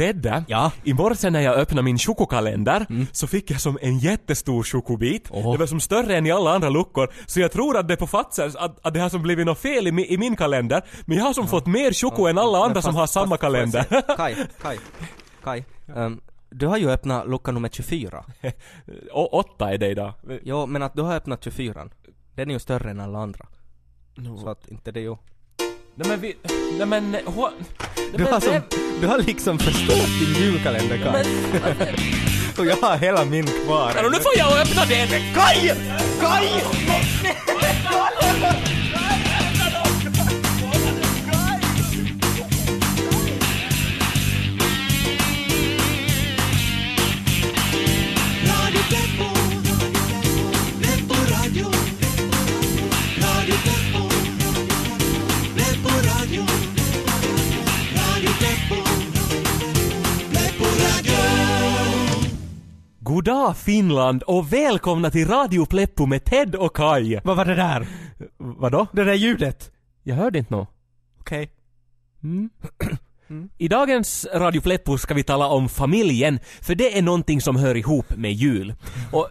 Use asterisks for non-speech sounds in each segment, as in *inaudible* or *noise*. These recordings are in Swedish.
Ted, Ja. i morse när jag öppnade min chokokalender så fick jag som en jättestor chokobit. Åh. Det var som större än i alla andra luckor. Så jag tror att det på Fatzers att, att det har som blivit något fel i, i min kalender. Men jag har som fått mer choko än alla andra Men som fast- har samma fast jag kalender. *laughs* Kai, Kai, Kai. ehm, du har ju öppnat lucka nummer 24. Och *laughs* åtta är det idag. Jo, men att du har öppnat 24 Den är ju större än alla andra. Så att inte det är ju... Nej men vi... Nej men... Ho, nej, Du har, som, vem- du har liksom förstört din julkalender Kai. Och jag har hela min kvar. Nu får jag öppna den! Kai! Kai! Finland och välkomna till Radio Pleppo med Ted och Kai. Vad var det där? Vadå? Det där ljudet? Jag hörde inte nå. Okej. *clears throat* Mm. I dagens Radio Pleppo ska vi tala om familjen, för det är någonting som hör ihop med jul. Och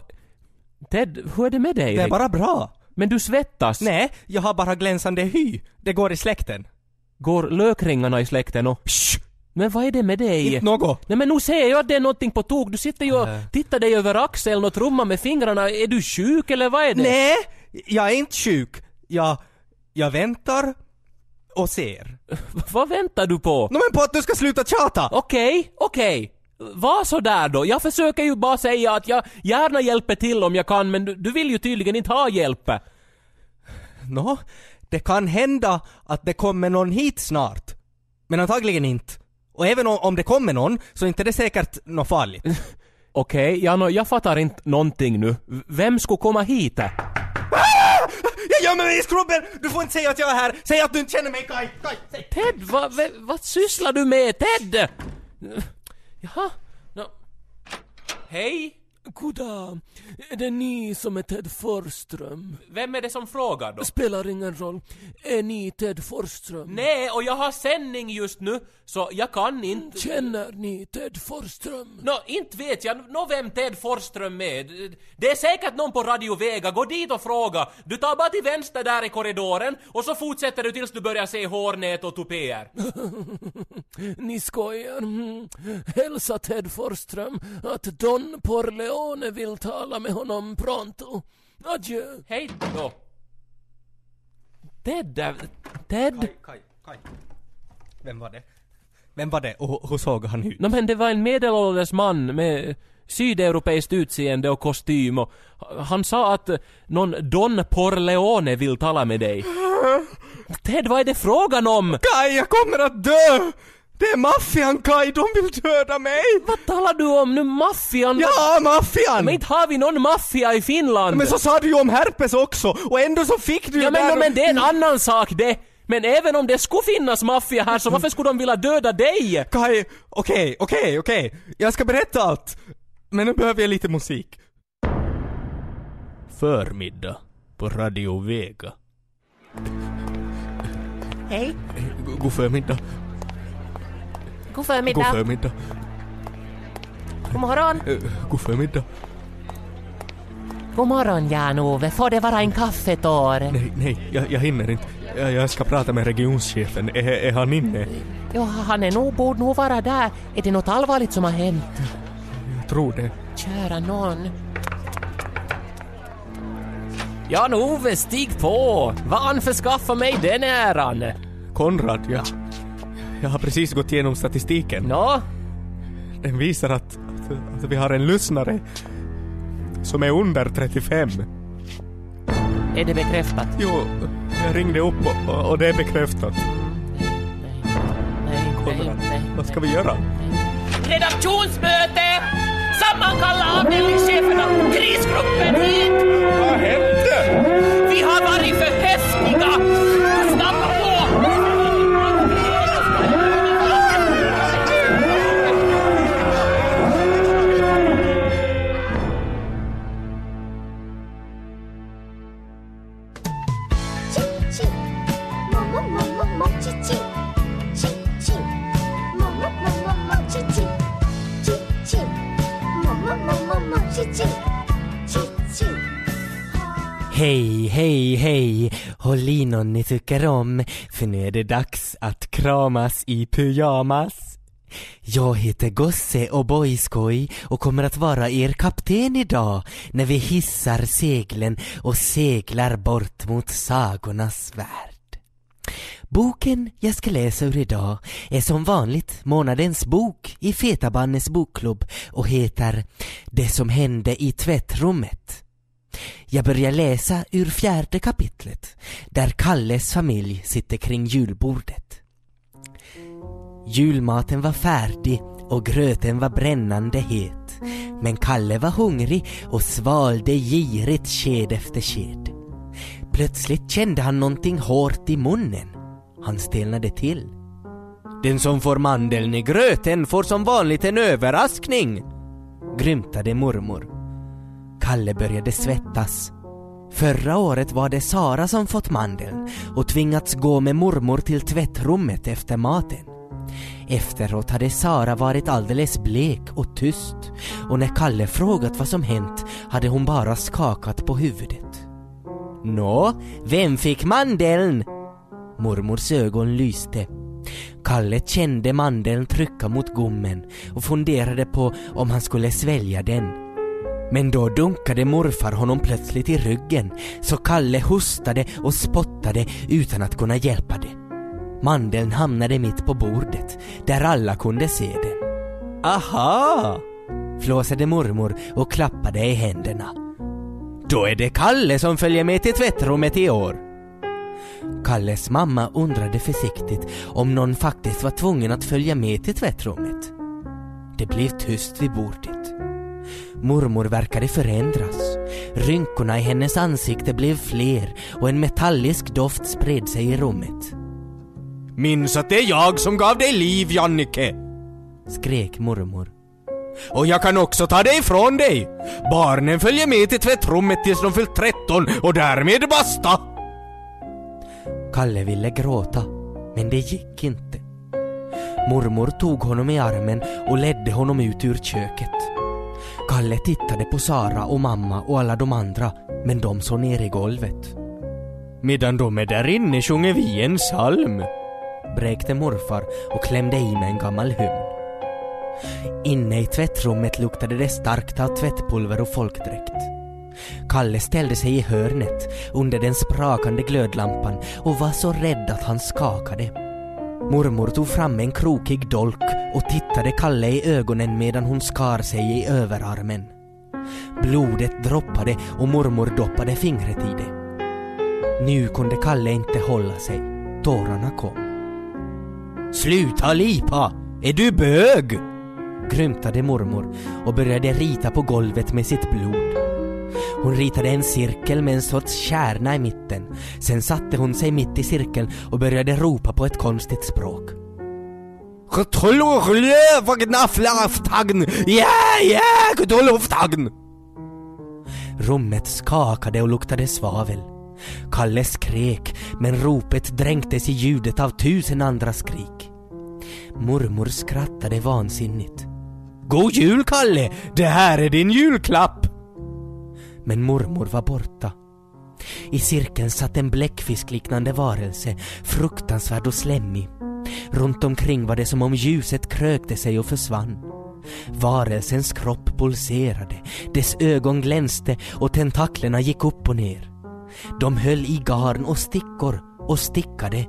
Ted, hur är det med dig? Det är bara bra. Men du svettas. Nej, jag har bara glänsande hy. Det går i släkten. Går lökringarna i släkten och... Shh! Men vad är det med dig? Inte något. Nej men nu ser jag att det är någonting på tok. Du sitter ju och tittar dig över axeln och trummar med fingrarna. Är du sjuk eller vad är det? Nej, jag är inte sjuk. Jag, jag väntar och ser. *laughs* Vad väntar du på? Nå men på att du ska sluta tjata! Okej, okej. Var så där då. Jag försöker ju bara säga att jag gärna hjälper till om jag kan, men du, du vill ju tydligen inte ha hjälp. Nå, det kan hända att det kommer någon hit snart. Men antagligen inte. Och även om, om det kommer någon, så är inte det säkert något farligt. *laughs* Okej, ja, nå, jag fattar inte någonting nu. Vem skulle komma hit? *laughs* Jag gömmer mig i skrubben! Du får inte säga att jag är här! Säg att du inte känner mig! Kai! Säg. Ted, vad, vad, vad sysslar du med? Ted! Jaha, nå. Hej? Goddag. Är det ni som är Ted Forsström? Vem är det som frågar då? Spelar ingen roll. Är ni Ted Forsström? Nej, och jag har sändning just nu, så jag kan inte... Känner ni Ted Forsström? Nå, inte vet jag nå vem Ted Forsström är. Det är säkert någon på Radio Vega, gå dit och fråga. Du tar bara till vänster där i korridoren och så fortsätter du tills du börjar se hårnät och tupéer. *laughs* Ni skojar. Mm. Hälsa Ted Forsström att Don Porleone vill tala med honom pronto. Adjö. Hej då. Ted, Ted? Kai, Kai. Vem var det? Vem var det och hur såg han ut? Nå men det var en medelålders man med sydeuropeiskt utseende och kostym och han sa att någon Don Porleone vill tala med dig. *laughs* Ted, vad är det frågan om? Kai, jag kommer att dö! Det är maffian Kai, de vill döda mig! Vad talar du om nu? Maffian? Ja, maffian! Men inte har vi någon maffia i Finland! Men så sa du ju om herpes också, och ändå så fick du ja ju men, där men det är en annan sak det! Men även om det skulle finnas maffia här så varför skulle de vilja döda dig? Kai, okej, okej, okej. Jag ska berätta allt. Men nu behöver jag lite musik. Förmiddag på Radio Vega. Hej. God förmiddag. God God förmiddag. förmiddag. God morgon. Eh, God förmiddag. God morgon Jan-Ove. Får det vara en kaffetår? Nej, nej, jag, jag hinner inte. Jag, jag ska prata med regionschefen. Är, är han inne? Ja, han är nog, borde nog vara där. Är det något allvarligt som har hänt? Jag tror det. Kära någon. Jan-Ove, stig på! Vanförskaffa mig den äran! Konrad, ja. Jag har precis gått igenom statistiken. Nå? Den visar att, att, att vi har en lyssnare som är under 35. Är det bekräftat? Jo, jag ringde upp och, och det är bekräftat. Nej, nej, Konrad, nej. vad ska vi göra? Redaktionsmöte! Sammankalla avdelningscheferna! Krisgruppen hit! Vad hände? Vi har varit för häftiga! Hej, hej, hej! Håll i någon ni tycker om, för nu är det dags att kramas i pyjamas. Jag heter Gosse och Boyskoj och kommer att vara er kapten idag när vi hissar seglen och seglar bort mot sagornas värld. Boken jag ska läsa ur idag är som vanligt månadens bok i Fetabannes bokklubb och heter Det som hände i tvättrummet. Jag börjar läsa ur fjärde kapitlet där Kalles familj sitter kring julbordet. Julmaten var färdig och gröten var brännande het. Men Kalle var hungrig och svalde girigt sked efter sked. Plötsligt kände han någonting hårt i munnen. Han stelnade till. Den som får mandeln i gröten får som vanligt en överraskning, grymtade mormor. Kalle började svettas. Förra året var det Sara som fått mandeln och tvingats gå med mormor till tvättrummet efter maten. Efteråt hade Sara varit alldeles blek och tyst och när Kalle frågat vad som hänt hade hon bara skakat på huvudet. Nå, vem fick mandeln? Mormors ögon lyste. Kalle kände mandeln trycka mot gommen och funderade på om han skulle svälja den. Men då dunkade morfar honom plötsligt i ryggen så Kalle hostade och spottade utan att kunna hjälpa det. Mandeln hamnade mitt på bordet där alla kunde se den. Aha! flåsade mormor och klappade i händerna. Då är det Kalle som följer med till tvättrummet i år. Kalles mamma undrade försiktigt om någon faktiskt var tvungen att följa med till tvättrummet. Det blev tyst vid bordet. Mormor verkade förändras. Rynkorna i hennes ansikte blev fler och en metallisk doft spred sig i rummet. Minns att det är jag som gav dig liv, Jannike! skrek mormor. Och jag kan också ta det ifrån dig! Barnen följer med till tvättrummet tills de fyllt 13 och därmed basta! Kalle ville gråta, men det gick inte. Mormor tog honom i armen och ledde honom ut ur köket. Kalle tittade på Sara och mamma och alla de andra, men de såg ner i golvet. Medan de är där inne sjunger vi en psalm, bräkte morfar och klämde i med en gammal hymn. Inne i tvättrummet luktade det starkt av tvättpulver och folkdräkt. Kalle ställde sig i hörnet under den sprakande glödlampan och var så rädd att han skakade. Mormor tog fram en krokig dolk och tittade Kalle i ögonen medan hon skar sig i överarmen. Blodet droppade och mormor doppade fingret i det. Nu kunde Kalle inte hålla sig. Tårarna kom. Sluta lipa! Är du bög? grymtade mormor och började rita på golvet med sitt blod. Hon ritade en cirkel med en sorts kärna i mitten. Sen satte hon sig mitt i cirkeln och började ropa på ett konstigt språk. Rummet skakade och luktade svavel. Kalle skrek, men ropet dränktes i ljudet av tusen andra skrik. Mormor skrattade vansinnigt. God jul Kalle! Det här är din julklapp! Men mormor var borta. I cirkeln satt en bläckfiskliknande varelse, fruktansvärd och slemmig. Runt omkring var det som om ljuset krökte sig och försvann. Varelsens kropp pulserade, dess ögon glänste och tentaklerna gick upp och ner. De höll i garn och stickor och stickade.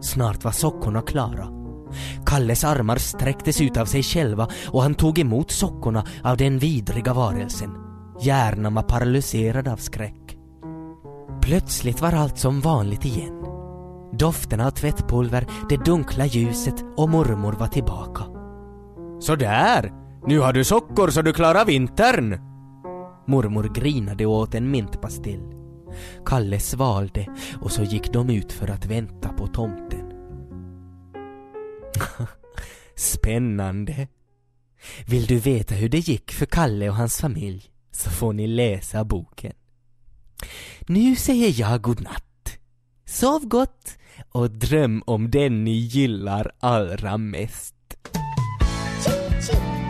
Snart var sockorna klara. Kalles armar sträcktes ut av sig själva och han tog emot sockorna av den vidriga varelsen. Hjärnan var paralyserad av skräck. Plötsligt var allt som vanligt igen. Doften av tvättpulver, det dunkla ljuset och mormor var tillbaka. Sådär! Nu har du sockor så du klarar vintern! Mormor grinade och åt en mintpastill. Kalle svalde och så gick de ut för att vänta på tomten. *laughs* Spännande! Vill du veta hur det gick för Kalle och hans familj så får ni läsa boken. Nu säger jag godnatt. Sov gott och dröm om den ni gillar allra mest. Ching ching,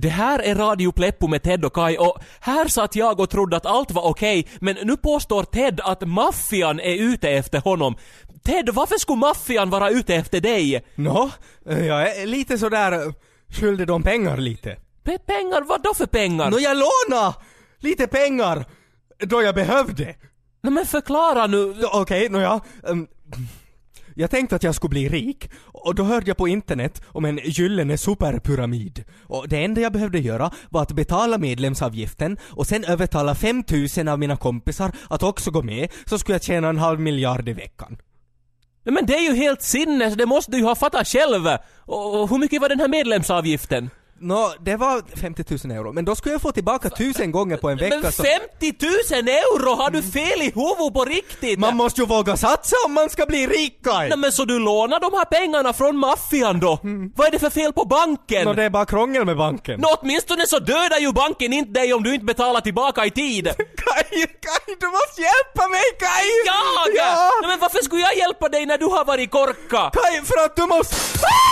Det här är Radio Pleppo med Ted och Kai och här satt jag och trodde att allt var okej, men nu påstår Ted att maffian är ute efter honom. Ted, varför skulle maffian vara ute efter dig? Nå, eh, jag är lite sådär eh, skyldig dem pengar lite. Pe- pengar? Vad då för pengar? Nå jag låna lite pengar då jag behövde. Nej men förklara nu. Nå, Okej, nåja. Um, jag tänkte att jag skulle bli rik och då hörde jag på internet om en gyllene superpyramid. Och det enda jag behövde göra var att betala medlemsavgiften och sen övertala 5000 av mina kompisar att också gå med så skulle jag tjäna en halv miljard i veckan. Nej, men det är ju helt sinnes, det måste du ju ha fattat själv. Och, och hur mycket var den här medlemsavgiften? Nå, det var 50 000 euro, men då skulle jag få tillbaka tusen gånger på en vecka Men så... 50 000 euro! Har du fel i huvudet på riktigt? Man måste ju våga satsa om man ska bli rik Kai! Nej men så du lånar de här pengarna från maffian då? Vad är det för fel på banken? Nå, det är bara krångel med banken. Nå åtminstone så dödar ju banken inte dig om du inte betalar tillbaka i tid. *laughs* Kai, Kai, du måste hjälpa mig Kai! Jag? Ja! Nej, men varför skulle jag hjälpa dig när du har varit korka? Kai, för att du måste... Ah!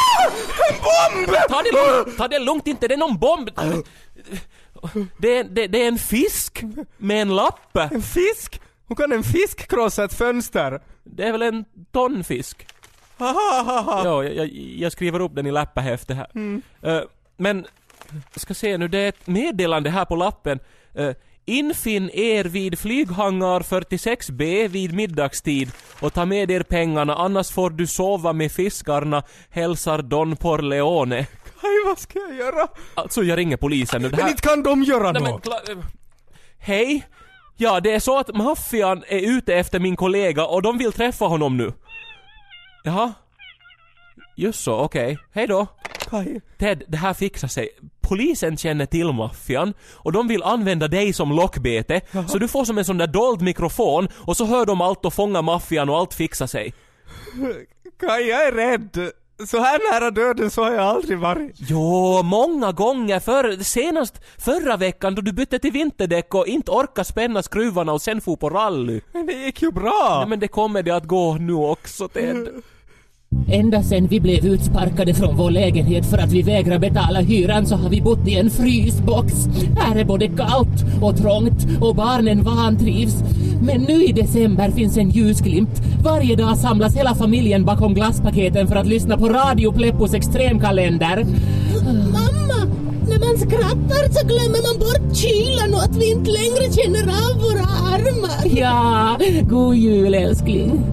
En bomb! Ta det lugnt, ta det lugnt inte, det är någon bomb. Det är, det, det är en fisk med en lapp. En fisk? Hur kan en fisk krossa ett fönster? Det är väl en tonfisk? Ja, jag, jag, skriver upp den i läppahäftet här. Eh, men, jag ska se nu, det är ett meddelande här på lappen. Uh, infinn er vid flyghangar 46B vid middagstid och ta med er pengarna annars får du sova med fiskarna, hälsar Don Porleone. Kai, vad ska jag göra? Alltså jag ringer polisen nu. Det Men här... inte kan de göra Nej, men, något. eh, Hej! Ja, det är så att maffian är ute efter min kollega och de vill träffa honom nu. Jaha? Just så, okej. Hej då. Kai. Ted, det här fixar sig. Polisen känner till maffian och de vill använda dig som lockbete, så du får som en sån där dold mikrofon och så hör de allt och fångar maffian och allt fixar sig. Kai, jag är rädd. Så här nära döden så har jag aldrig varit. Jo, många gånger förr, senast förra veckan då du bytte till vinterdäck och inte orkar spänna skruvarna och sen for på rally. Men det gick ju bra. Nej men det kommer det att gå nu också Ted. Ända sedan vi blev utsparkade från vår lägenhet för att vi vägrar betala hyran så har vi bott i en frysbox. Här är både kallt och trångt och barnen vantrivs. Men nu i december finns en ljusglimt. Varje dag samlas hela familjen bakom glasspaketen för att lyssna på Radio Pleppos extremkalender. Mamma, när man skrattar så glömmer man bort kylan och att vi inte längre känner av våra armar. Ja, god jul älskling.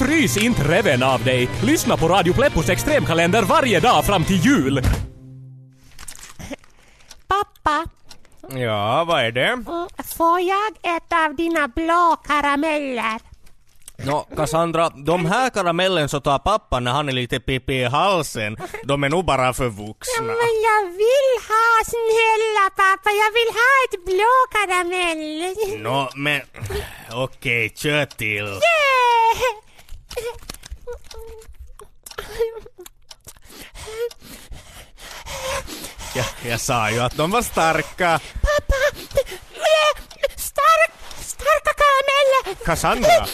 Frys inte reven av dig! Lyssna på Radio Pleppos extremkalender varje dag fram till jul! Pappa, Ja, vad är det? får jag ett av dina blå karameller? Nå, Cassandra, de här karamellen så tar pappa när han är lite pipi i halsen. De är nog bara för vuxna. Men jag vill ha, snälla pappa, jag vill ha ett blå karamell. Nå, men... Okej, kör till. Ja, jag sa ju att de var starka. Stark, starka karameller. Cassandra!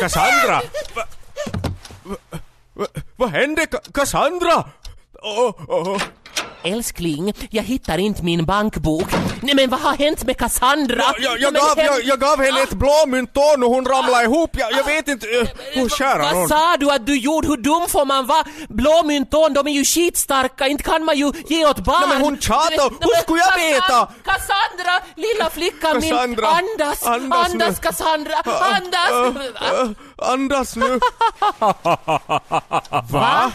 Cassandra! Va, va, va, vad hände? Ca- Cassandra? Åh, åh. Älskling, jag hittar inte min bankbok. Nej men vad har hänt med Cassandra? Jag, jag, jag, gav, hem- jag, jag gav henne ett blåmynt och hon ramlade ihop. Jag, jag vet inte... Uh, hur kära Vad sa du att du gjorde? Hur dum får man vara? Blåmynton, de är ju skitstarka, inte kan man ju ge åt barn. Nej, men hon men- Hur skulle jag veta? Cassandra, lilla flickan min, andas, andas andas. Cassandra, andas! Uh, andas nu. *laughs* Va?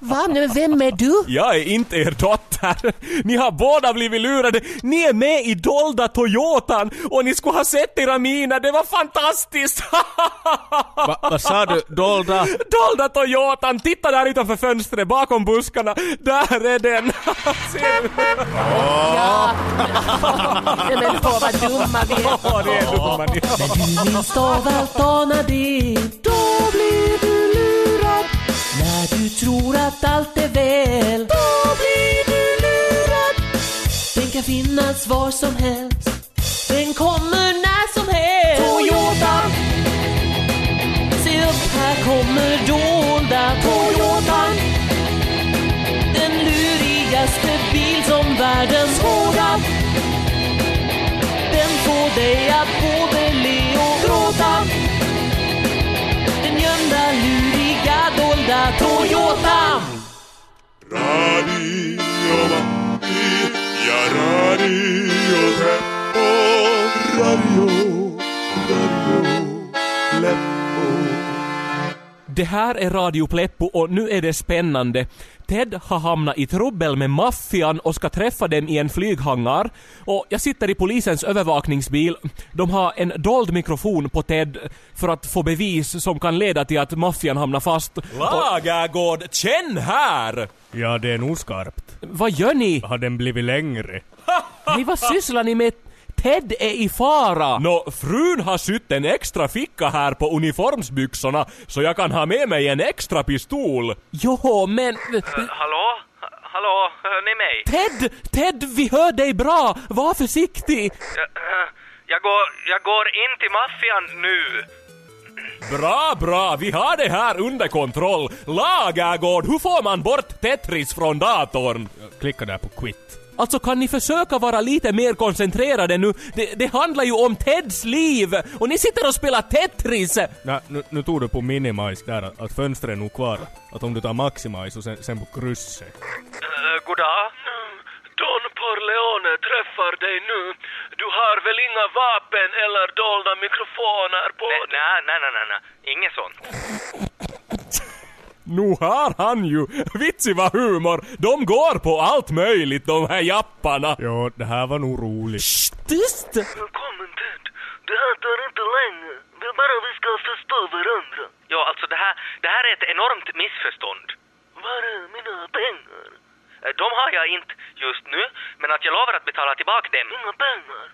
Va? Men vem är du? Jag är inte er dotter. Ni har båda blivit lurade. Ni är med i dolda Toyotan och ni skulle ha sett era miner. Det var fantastiskt! Va, vad sa du? Dolda? Dolda Toyotan, titta där utanför fönstret bakom buskarna. Där är den. *laughs* Ser du? Ja. Nej men åh vad dumma vi är. Ja, det är dumma ni. Du minns då allt anar det, då blir du lurad. När du tror att allt är väl, då blir finnas var som helst. Den kommer när som helst. Toyota! Se upp, här kommer dolda Toyota. Den lurigaste bil som världen skådat. Den får dig att både le och gråta. Den gömda, luriga, dolda Toyota. Det här är Radio Pleppo och nu är det spännande. Ted har hamnat i trubbel med maffian och ska träffa dem i en flyghangar. Och jag sitter i polisens övervakningsbil. De har en dold mikrofon på Ted för att få bevis som kan leda till att maffian hamnar fast. Lagergård, känn här! Ja, det är nog skarpt. Vad gör ni? Har den blivit längre? Nej, vad sysslar ni med? Ted är i fara! Nå, frun har sytt en extra ficka här på uniformsbyxorna så jag kan ha med mig en extra pistol. Jo, men... Hallå? Ha- Hallå? Hör ni mig? Ted! Ted, vi hör dig bra! Var försiktig! Jag, eh, jag, går, jag går in till maffian nu. Bra, bra! Vi har det här under kontroll. Lagergård, hur får man bort Tetris från datorn? Klicka där på quit. Alltså kan ni försöka vara lite mer koncentrerade nu? Det, det handlar ju om Teds liv! Och ni sitter och spelar Tetris! Nej, nu, nu tog du på minimize där att, att fönstret är nog kvar. Att om du tar maximize och sen, sen på krysset. Uh, goddag? Don Corleone träffar dig nu. Du har väl inga vapen eller dolda mikrofoner på Nej, dig? nej, nej, nej, nej, nej. Inget sånt. Nu har han ju! Vitsig vad humor! De går på allt möjligt de här japparna! Ja, det här var nog roligt. Tyst! Välkommen Ted. Det här tar inte länge. Det är bara vi ska förstå varandra. Ja, alltså det här, det här är ett enormt missförstånd. Var är mina pengar? Eh, De har jag inte just nu, men att jag lovar att betala tillbaka dem. Inga pengar.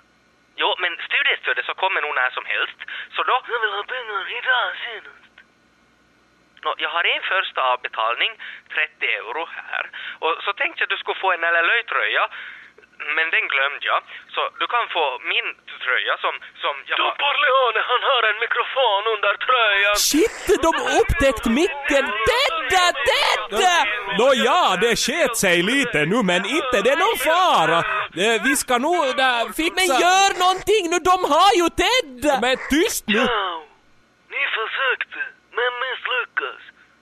Jo, men studiestödet så kommer nog när som helst. Så då... Jag vill ha pengar idag senast. Jag har en första avbetalning, 30 euro här. Och så tänkte jag att du skulle få en LLÖ-tröja. Men den glömde jag. Så du kan få min tröja som, som jag Don har... Corleone, han har en mikrofon under tröjan. Shit, de upptäckt micken! Ted! Ted! Nåja, det sket sig lite nu men inte det är någon fara. Eh, Vi ska nog där fixa... Men gör någonting nu, de har ju Ted! Men tyst nu! Ciao. Ni försökte, men misslyckas.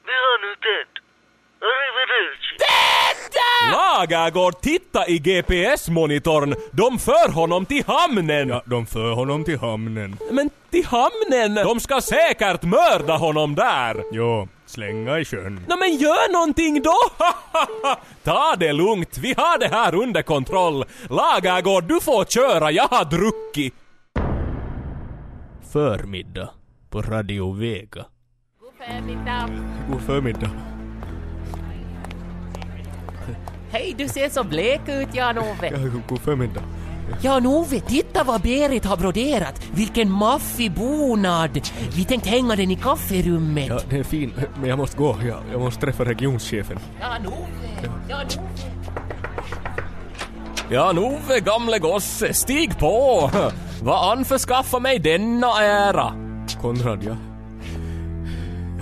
Vi har nu Ted. Arrivederci. Lagergård, titta i GPS-monitorn! De för honom till hamnen! Ja, de för honom till hamnen. Men till hamnen? De ska säkert mörda honom där! Jo, slänga i sjön. Nå men gör någonting då! *laughs* Ta det lugnt, vi har det här under kontroll. Lagergård, du får köra, jag har druckit. Förmiddag på Radio Vega. God förmiddag. Hej, du ser så blek ut, Jan-Ove. Ja, god förmiddag. Jan-Ove, titta vad Berit har broderat. Vilken maffig bonad. Vi tänkte hänga den i kafferummet. Ja, det är fin, men jag måste gå. Jag, jag måste träffa regionschefen. Jan-Ove, Jan-Ove. Ja, Nove gamle gosse, stig på! Vad anförskaffa mig denna ära? Konrad, jag...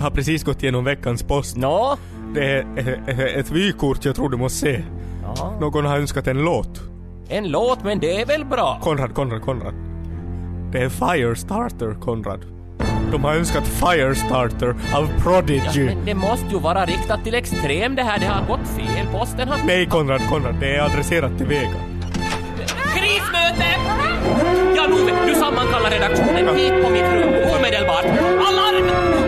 Har precis gått igenom veckans post. Nå? Det är ett, vykort jag tror du måste se. Ja. Någon har önskat en låt. En låt, men det är väl bra? Konrad, Konrad, Konrad. Det är Firestarter, Konrad. De har önskat Firestarter av Prodigy. Men det måste ju vara riktat till extrem det här, det har gått fel. Posten har... Nej, Konrad, Konrad. Det är adresserat till Vega. Krismöte! Jan-Ove, du sammankallar redaktionen hit på mitt rum omedelbart. Alarm!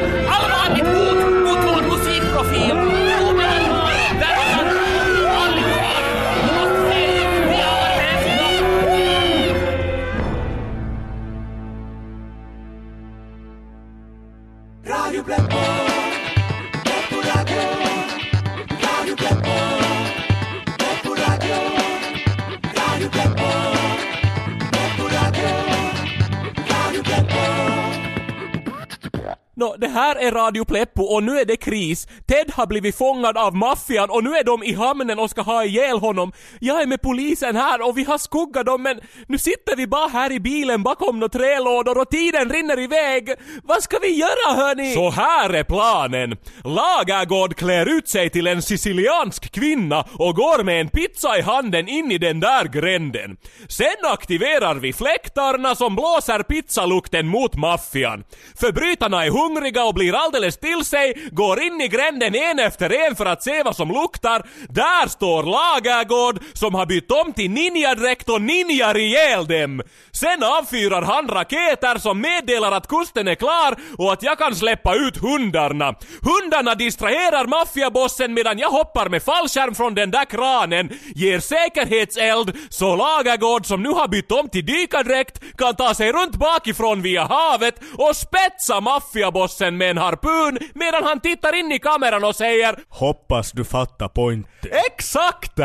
Nå, det här är Radio Pleppo och nu är det kris. Ted har blivit fångad av maffian och nu är de i hamnen och ska ha ihjäl honom. Jag är med polisen här och vi har skuggat dem men nu sitter vi bara här i bilen bakom några trälådor och tiden rinner iväg. Vad ska vi göra hörni? Så här är planen. Lagergård klär ut sig till en siciliansk kvinna och går med en pizza i handen in i den där gränden. Sen aktiverar vi fläktarna som blåser pizzalukten mot maffian. Förbrytarna är hungriga hungriga och blir alldeles till sig, går in i gränden en efter en för att se vad som luktar. Där står Lagergård som har bytt om till ninjadräkt och ninjar ihjäl dem. Sen avfyrar han raketer som meddelar att kusten är klar och att jag kan släppa ut hundarna. Hundarna distraherar maffiabossen medan jag hoppar med fallskärm från den där kranen, ger säkerhetseld så Lagergård som nu har bytt om till dykardräkt kan ta sig runt bakifrån via havet och spetsa maffiabossen med en harpun medan han tittar in i kameran och säger Hoppas du fattar pointen. Exakt!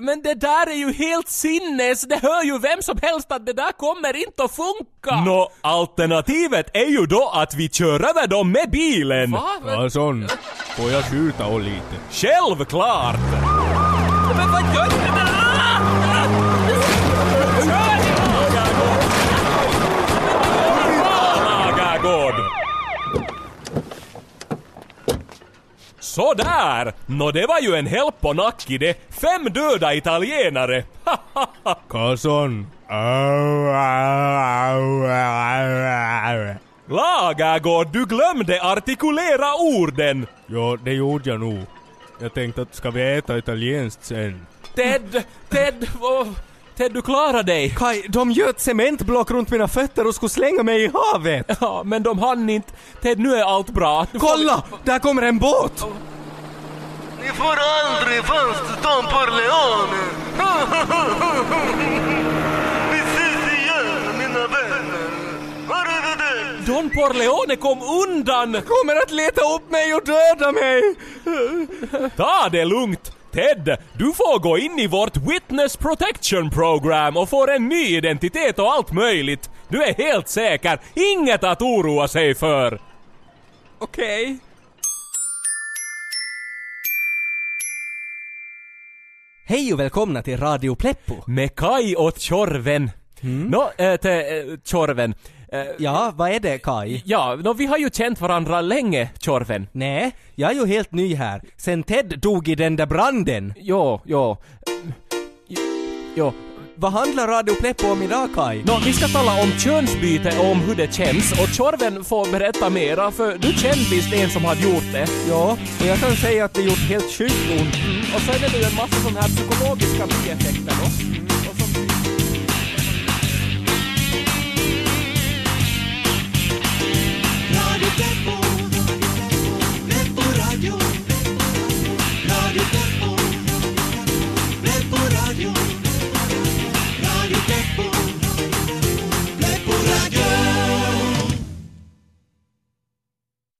Men det där är ju helt sinnes, det hör ju vem som helst att det där kommer inte att funka! Nå, alternativet är ju då att vi kör över dem med bilen! Va? Karlsson, får jag skjuta och lite? Självklart! Men vad gör du? Sådär! Nå det var ju en help på nacki det. Fem döda italienare. Karlsson. Lagergård, du glömde artikulera orden. Ja, det gjorde jag nog. Jag tänkte att ska vi äta italienskt sen? Ted, Ted, åh, Ted du klarar dig. Kaj, de göt cementblock runt mina fötter och skulle slänga mig i havet! Ja, men de hann inte. Ted, nu är allt bra. Nu får vi- Kolla! Där kommer en båt! Ni får aldrig fast Don Corleone! Vi ses igen, mina vänner! Arrivederci! Don Corleone kom undan! Kommer att leta upp mig och döda mig! Ta det lugnt! Ted, du får gå in i vårt Witness Protection Program och får en ny identitet och allt möjligt. Du är helt säker, inget att oroa sig för. Okej. Hej och välkomna till Radio Pleppo. Med Kai och Tjorven. Nå, äh, till äh, Tjorven. Äh, Ja, vad är det Kaj? ja, nå, vi har ju känt varandra länge, Tjorven. Nej, jag är ju helt ny här. Sen Ted dog i den där branden. Jo, jo. Jo. Vad handlar Radio Pleppo om idag Kaj? Nå, vi ska tala om könsbyte och om hur det känns och Tjorven får berätta mera för du känner visst en som har gjort det. Ja, och jag kan säga att det gjort helt sjukt ont. Och sen är det ju en massa sådana här psykologiska bieffekter då.